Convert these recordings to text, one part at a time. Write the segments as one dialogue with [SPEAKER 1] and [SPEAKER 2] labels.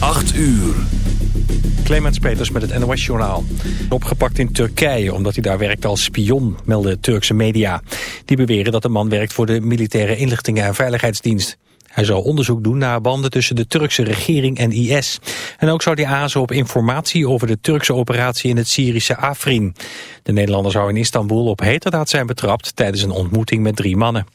[SPEAKER 1] 8 uur.
[SPEAKER 2] Clemens Peters met het NOS Journaal. Opgepakt in Turkije omdat hij daar werkt als spion, melden Turkse media. Die beweren dat de man werkt voor de militaire inlichtingen en veiligheidsdienst. Hij zou onderzoek doen naar banden tussen de Turkse regering en IS. En ook zou hij azen op informatie over de Turkse operatie in het Syrische Afrin. De Nederlander zou in Istanbul op heterdaad zijn betrapt tijdens een ontmoeting met drie mannen.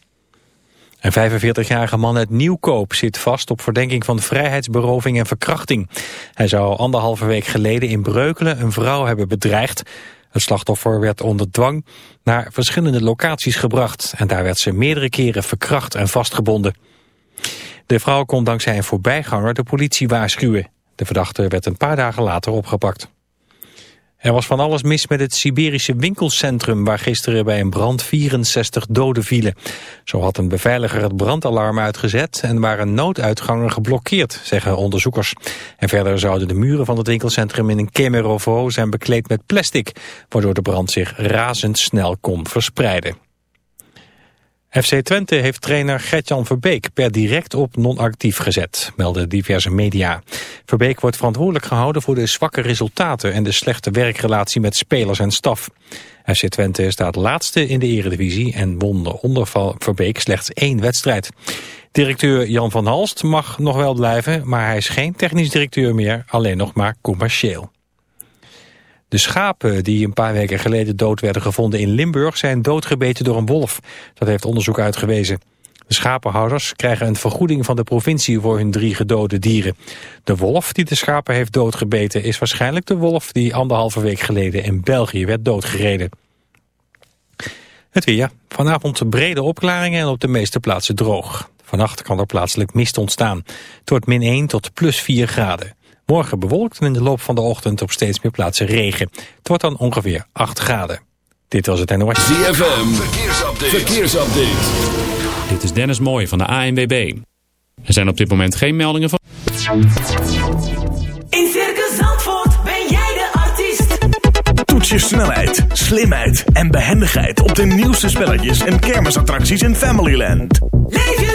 [SPEAKER 2] Een 45-jarige man uit Nieuwkoop zit vast op verdenking van vrijheidsberoving en verkrachting. Hij zou anderhalve week geleden in Breukelen een vrouw hebben bedreigd. Het slachtoffer werd onder dwang naar verschillende locaties gebracht. En daar werd ze meerdere keren verkracht en vastgebonden. De vrouw kon dankzij een voorbijganger de politie waarschuwen. De verdachte werd een paar dagen later opgepakt. Er was van alles mis met het Siberische winkelcentrum... waar gisteren bij een brand 64 doden vielen. Zo had een beveiliger het brandalarm uitgezet... en waren nooduitgangen geblokkeerd, zeggen onderzoekers. En verder zouden de muren van het winkelcentrum in een Kemerovo zijn bekleed met plastic... waardoor de brand zich razendsnel kon verspreiden. FC Twente heeft trainer Gertjan Verbeek per direct op non-actief gezet, melden diverse media. Verbeek wordt verantwoordelijk gehouden voor de zwakke resultaten en de slechte werkrelatie met spelers en staf. FC Twente staat laatste in de eredivisie en won onder Verbeek slechts één wedstrijd. Directeur Jan van Halst mag nog wel blijven, maar hij is geen technisch directeur meer, alleen nog maar commercieel. De schapen die een paar weken geleden dood werden gevonden in Limburg zijn doodgebeten door een wolf. Dat heeft onderzoek uitgewezen. De schapenhouders krijgen een vergoeding van de provincie voor hun drie gedode dieren. De wolf die de schapen heeft doodgebeten is waarschijnlijk de wolf die anderhalve week geleden in België werd doodgereden. Het weer. Vanavond brede opklaringen en op de meeste plaatsen droog. Vannacht kan er plaatselijk mist ontstaan. Het wordt min 1 tot plus 4 graden. Morgen bewolkt en in de loop van de ochtend op steeds meer plaatsen regen. Het wordt dan ongeveer 8 graden. Dit was het NOS.
[SPEAKER 1] ZFM, verkeersupdate. verkeersupdate.
[SPEAKER 3] Dit is Dennis Mooij van de ANWB. Er zijn op dit moment geen meldingen van...
[SPEAKER 4] In Circus Zandvoort ben jij de artiest.
[SPEAKER 5] Toets je snelheid, slimheid en behendigheid op de nieuwste spelletjes en kermisattracties in Familyland.
[SPEAKER 4] Leef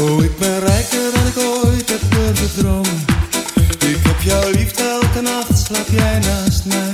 [SPEAKER 6] Oh, ik ben rijker dan ik ooit heb durven dromen. Ik heb jou lief, elke nacht slaap jij naast mij.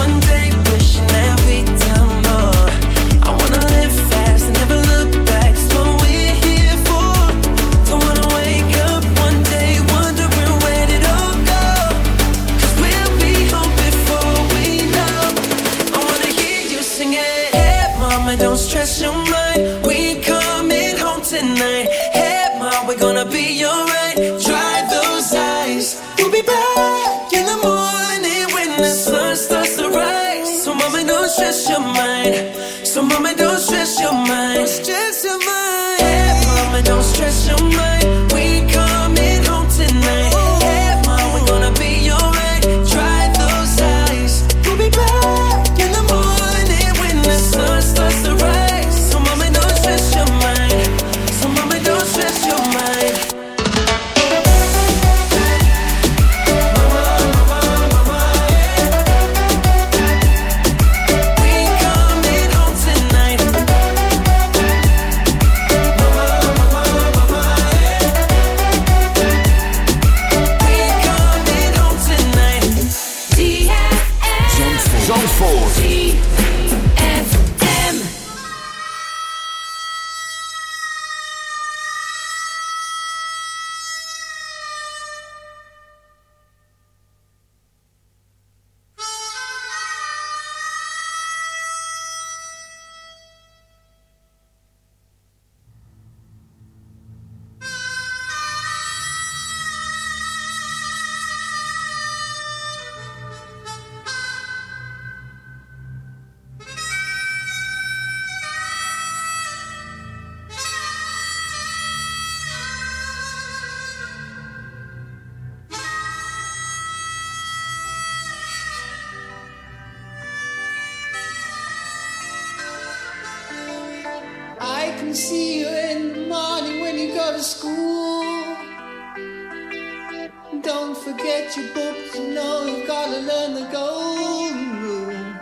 [SPEAKER 7] your
[SPEAKER 8] books, you know you gotta learn the golden rule.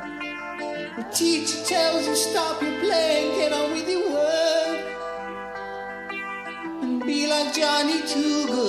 [SPEAKER 8] The teacher tells you stop your playing, get on with your work, and be like Johnny Too Good.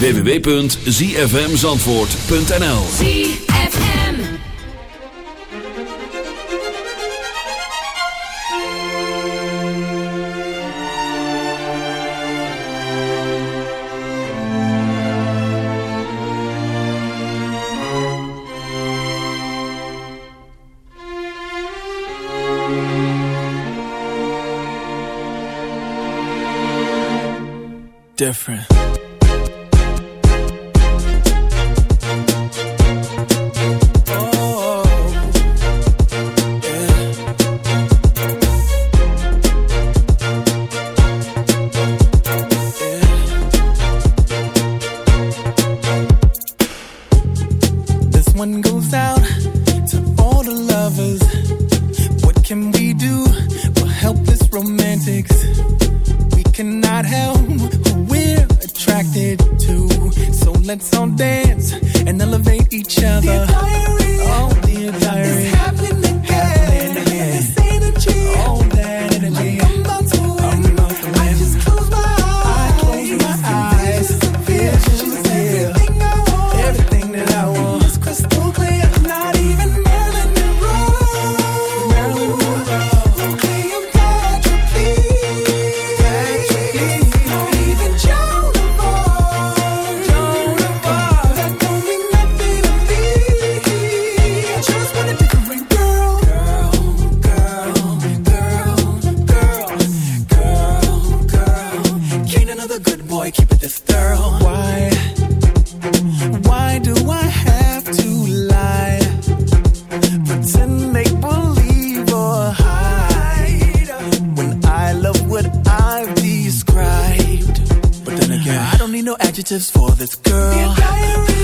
[SPEAKER 1] www.zfmzandvoort.nl
[SPEAKER 6] Different. adjectives for this girl.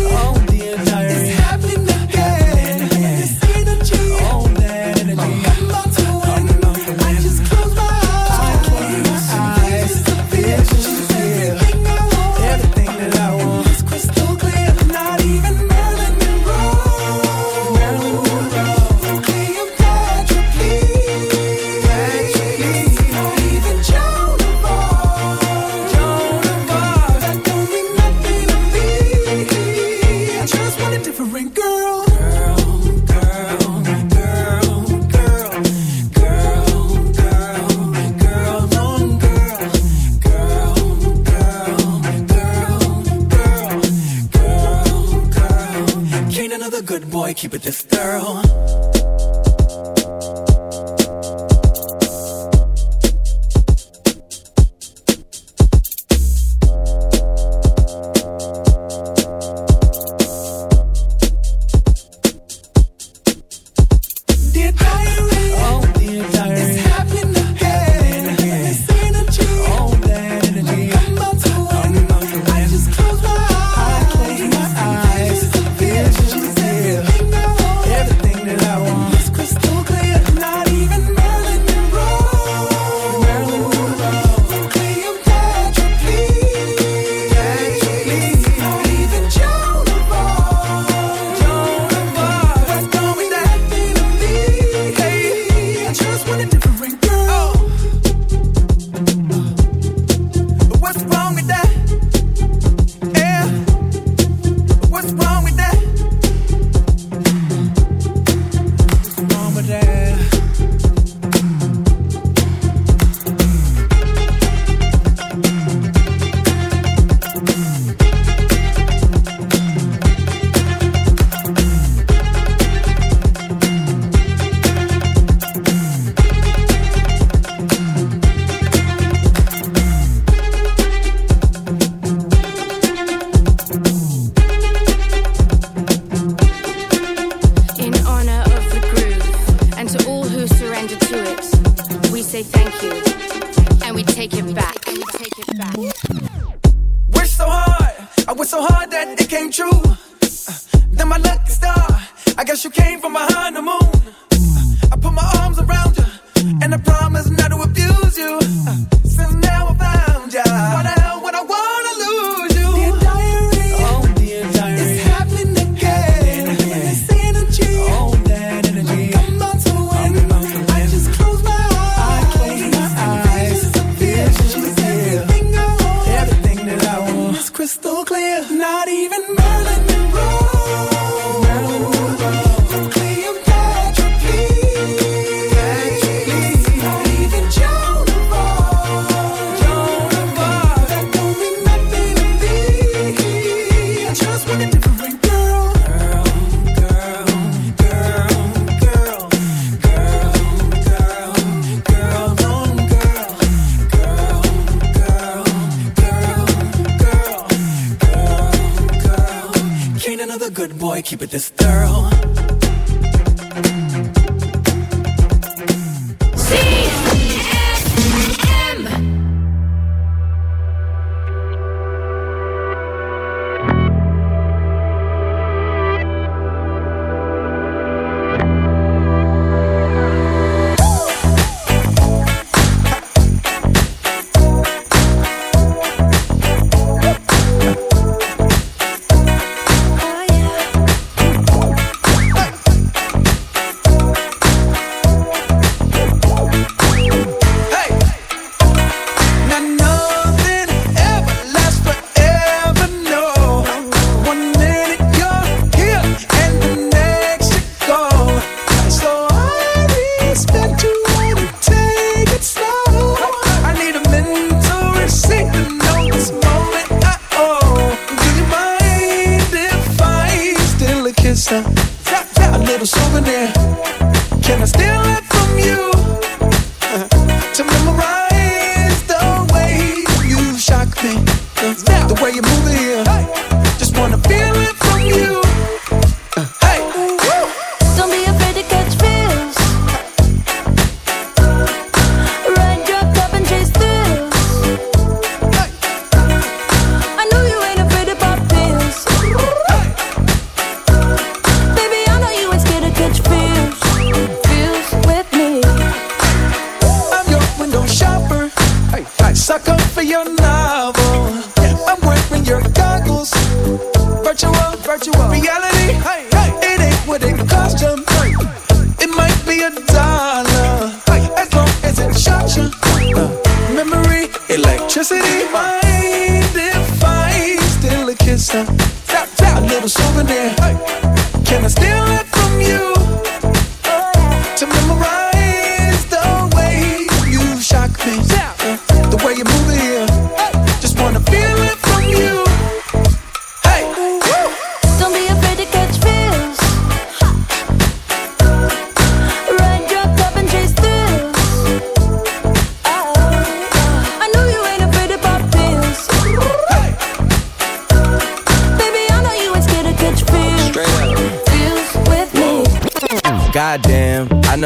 [SPEAKER 6] here's a, a little souvenir. Hey. Can I still?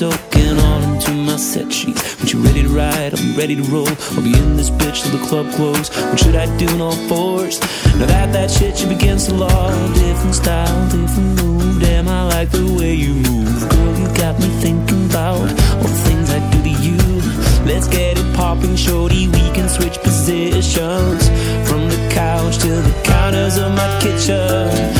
[SPEAKER 7] soaking all into my set sheets. When you ready to ride, I'm ready to roll. I'll be in this bitch till the club close. What should I do in all fours? Now that that shit should begin to law. Different style, different move. Damn, I like the way you move. Girl, you got me thinking about all the things I do to you. Let's get it popping, shorty. We can switch positions from the couch to the counters of my kitchen.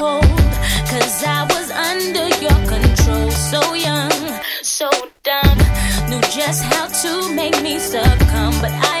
[SPEAKER 9] Cause
[SPEAKER 10] I was under your control, so young, so dumb. Knew just how to make me succumb, but I.